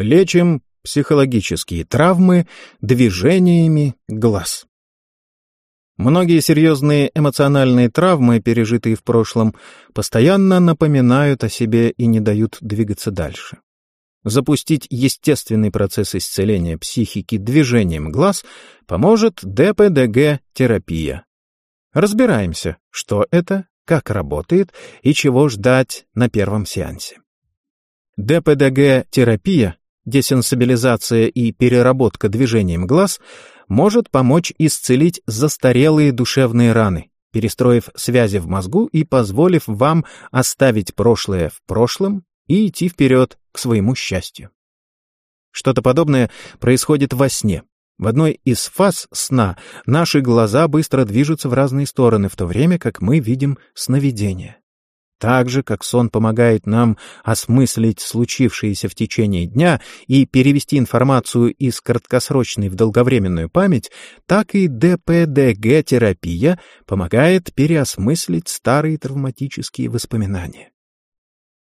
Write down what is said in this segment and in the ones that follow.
Лечим психологические травмы движениями глаз. Многие серьезные эмоциональные травмы, пережитые в прошлом, постоянно напоминают о себе и не дают двигаться дальше. Запустить естественный процесс исцеления психики движением глаз поможет ДПДГ-терапия. Разбираемся, что это, как работает и чего ждать на первом сеансе. ДПДГ-терапия, десенсибилизация и переработка движением глаз может помочь исцелить застарелые душевные раны, перестроив связи в мозгу и позволив вам оставить прошлое в прошлом и идти вперед к своему счастью. Что-то подобное происходит во сне. В одной из фаз сна наши глаза быстро движутся в разные стороны, в то время как мы видим сновидение. Так же, как сон помогает нам осмыслить случившееся в течение дня и перевести информацию из краткосрочной в долговременную память, так и ДПДГ-терапия помогает переосмыслить старые травматические воспоминания.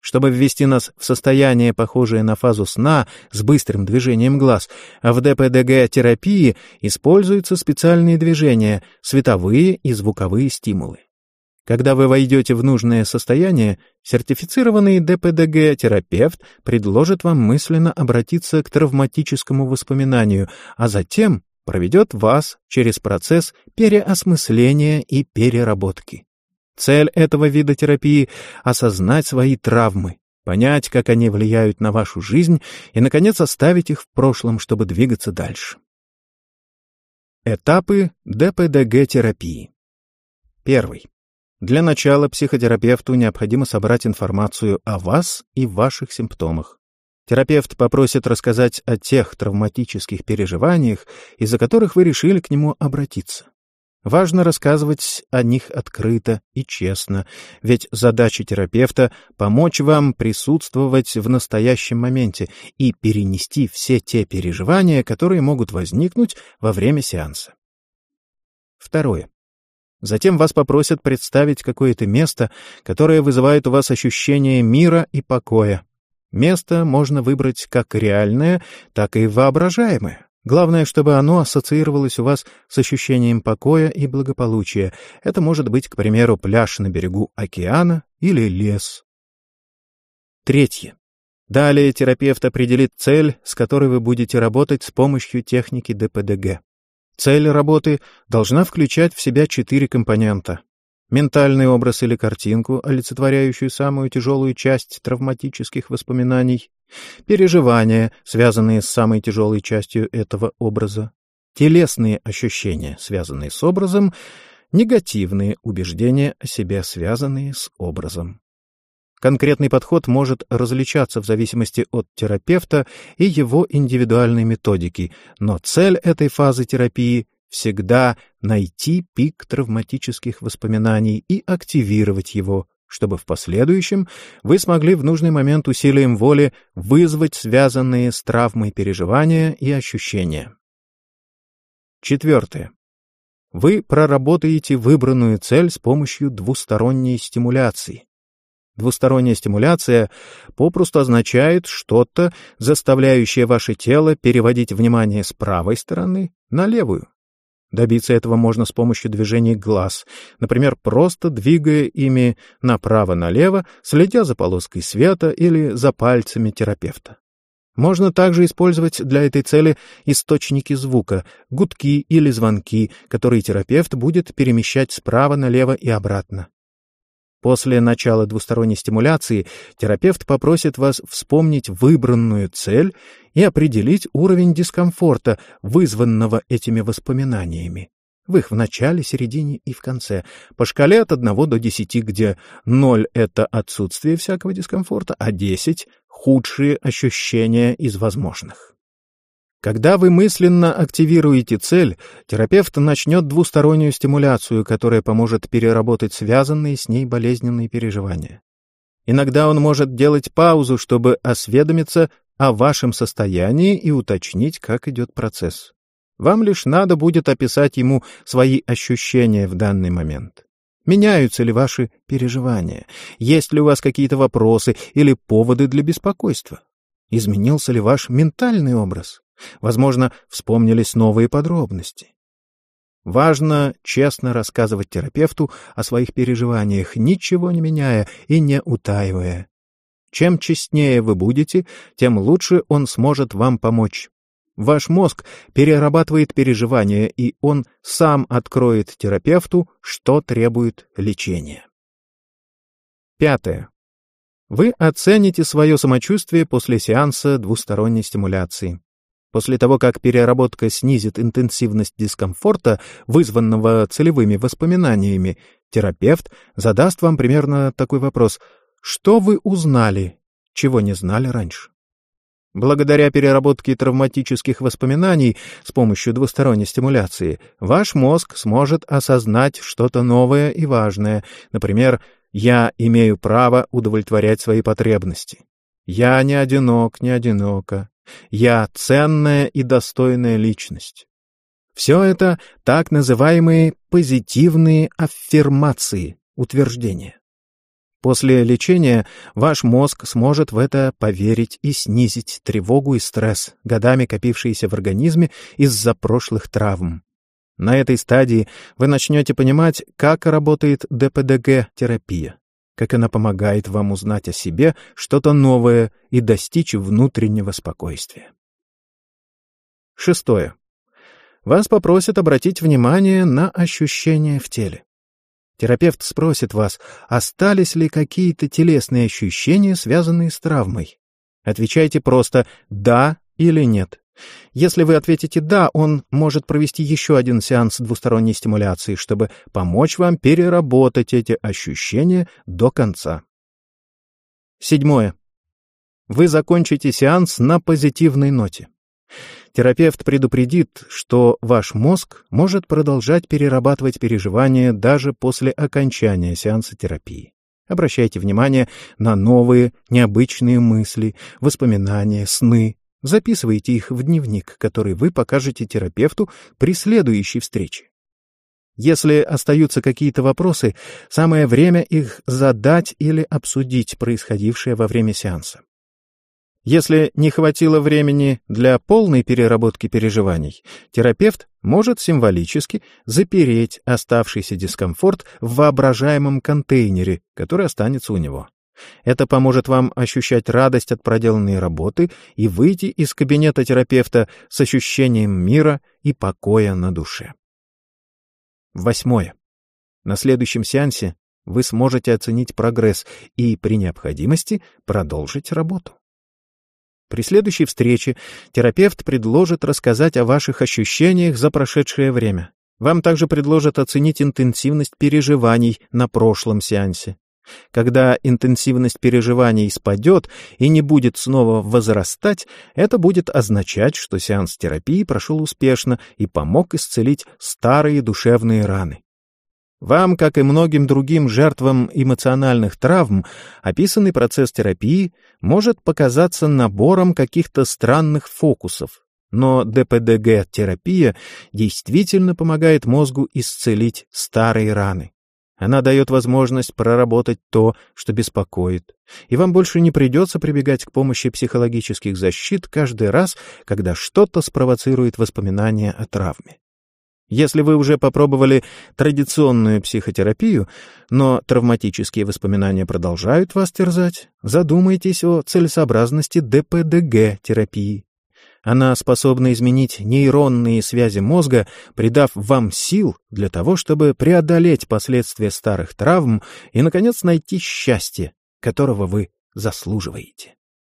Чтобы ввести нас в состояние, похожее на фазу сна с быстрым движением глаз, в ДПДГ-терапии используются специальные движения, световые и звуковые стимулы. Когда вы войдете в нужное состояние, сертифицированный ДПДГ-терапевт предложит вам мысленно обратиться к травматическому воспоминанию, а затем проведет вас через процесс переосмысления и переработки. Цель этого вида терапии — осознать свои травмы, понять, как они влияют на вашу жизнь и, наконец, оставить их в прошлом, чтобы двигаться дальше. Этапы ДПДГ-терапии. Первый. Для начала психотерапевту необходимо собрать информацию о вас и ваших симптомах. Терапевт попросит рассказать о тех травматических переживаниях, из-за которых вы решили к нему обратиться. Важно рассказывать о них открыто и честно, ведь задача терапевта — помочь вам присутствовать в настоящем моменте и перенести все те переживания, которые могут возникнуть во время сеанса. Второе. Затем вас попросят представить какое-то место, которое вызывает у вас ощущение мира и покоя. Место можно выбрать как реальное, так и воображаемое. Главное, чтобы оно ассоциировалось у вас с ощущением покоя и благополучия. Это может быть, к примеру, пляж на берегу океана или лес. Третье. Далее терапевт определит цель, с которой вы будете работать с помощью техники ДПДГ. Цель работы должна включать в себя четыре компонента. Ментальный образ или картинку, олицетворяющую самую тяжелую часть травматических воспоминаний, переживания, связанные с самой тяжелой частью этого образа, телесные ощущения, связанные с образом, негативные убеждения о себе, связанные с образом. Конкретный подход может различаться в зависимости от терапевта и его индивидуальной методики, но цель этой фазы терапии — всегда найти пик травматических воспоминаний и активировать его, чтобы в последующем вы смогли в нужный момент усилием воли вызвать связанные с травмой переживания и ощущения. Четвертое. Вы проработаете выбранную цель с помощью двусторонней стимуляции. Двусторонняя стимуляция попросту означает что-то, заставляющее ваше тело переводить внимание с правой стороны на левую. Добиться этого можно с помощью движений глаз, например, просто двигая ими направо-налево, следя за полоской света или за пальцами терапевта. Можно также использовать для этой цели источники звука, гудки или звонки, которые терапевт будет перемещать справа налево и обратно. После начала двусторонней стимуляции терапевт попросит вас вспомнить выбранную цель и определить уровень дискомфорта, вызванного этими воспоминаниями. В их в начале, середине и в конце. По шкале от 1 до 10, где 0 — это отсутствие всякого дискомфорта, а 10 — худшие ощущения из возможных. Когда вы мысленно активируете цель, терапевт начнет двустороннюю стимуляцию, которая поможет переработать связанные с ней болезненные переживания. Иногда он может делать паузу, чтобы осведомиться о вашем состоянии и уточнить, как идет процесс. Вам лишь надо будет описать ему свои ощущения в данный момент. Меняются ли ваши переживания? Есть ли у вас какие-то вопросы или поводы для беспокойства? Изменился ли ваш ментальный образ? Возможно, вспомнились новые подробности. Важно честно рассказывать терапевту о своих переживаниях, ничего не меняя и не утаивая. Чем честнее вы будете, тем лучше он сможет вам помочь. Ваш мозг перерабатывает переживания, и он сам откроет терапевту, что требует лечения. Пятое. Вы оцените свое самочувствие после сеанса двусторонней стимуляции. После того, как переработка снизит интенсивность дискомфорта, вызванного целевыми воспоминаниями, терапевт задаст вам примерно такой вопрос «Что вы узнали, чего не знали раньше?» Благодаря переработке травматических воспоминаний с помощью двусторонней стимуляции ваш мозг сможет осознать что-то новое и важное. Например, «Я имею право удовлетворять свои потребности». «Я не одинок, не одинока». «Я ценная и достойная личность». Все это так называемые позитивные аффирмации, утверждения. После лечения ваш мозг сможет в это поверить и снизить тревогу и стресс, годами копившиеся в организме из-за прошлых травм. На этой стадии вы начнете понимать, как работает ДПДГ-терапия, как она помогает вам узнать о себе что-то новое и достичь внутреннего спокойствия. Шестое. Вас попросят обратить внимание на ощущения в теле. Терапевт спросит вас, остались ли какие-то телесные ощущения, связанные с травмой. Отвечайте просто «да» или «нет». Если вы ответите «да», он может провести еще один сеанс двусторонней стимуляции, чтобы помочь вам переработать эти ощущения до конца. Седьмое. Вы закончите сеанс на позитивной ноте. Терапевт предупредит, что ваш мозг может продолжать перерабатывать переживания даже после окончания сеанса терапии. Обращайте внимание на новые, необычные мысли, воспоминания, сны. Записывайте их в дневник, который вы покажете терапевту при следующей встрече. Если остаются какие-то вопросы, самое время их задать или обсудить происходившее во время сеанса. Если не хватило времени для полной переработки переживаний, терапевт может символически запереть оставшийся дискомфорт в воображаемом контейнере, который останется у него. Это поможет вам ощущать радость от проделанной работы и выйти из кабинета терапевта с ощущением мира и покоя на душе. Восьмое. На следующем сеансе вы сможете оценить прогресс и при необходимости продолжить работу. При следующей встрече терапевт предложит рассказать о ваших ощущениях за прошедшее время. Вам также предложат оценить интенсивность переживаний на прошлом сеансе. Когда интенсивность переживаний спадет и не будет снова возрастать, это будет означать, что сеанс терапии прошел успешно и помог исцелить старые душевные раны. Вам, как и многим другим жертвам эмоциональных травм, описанный процесс терапии может показаться набором каких-то странных фокусов, но ДПДГ-терапия действительно помогает мозгу исцелить старые раны. Она дает возможность проработать то, что беспокоит, и вам больше не придется прибегать к помощи психологических защит каждый раз, когда что-то спровоцирует воспоминания о травме. Если вы уже попробовали традиционную психотерапию, но травматические воспоминания продолжают вас терзать, задумайтесь о целесообразности ДПДГ-терапии. Она способна изменить нейронные связи мозга, придав вам сил для того, чтобы преодолеть последствия старых травм и, наконец, найти счастье, которого вы заслуживаете.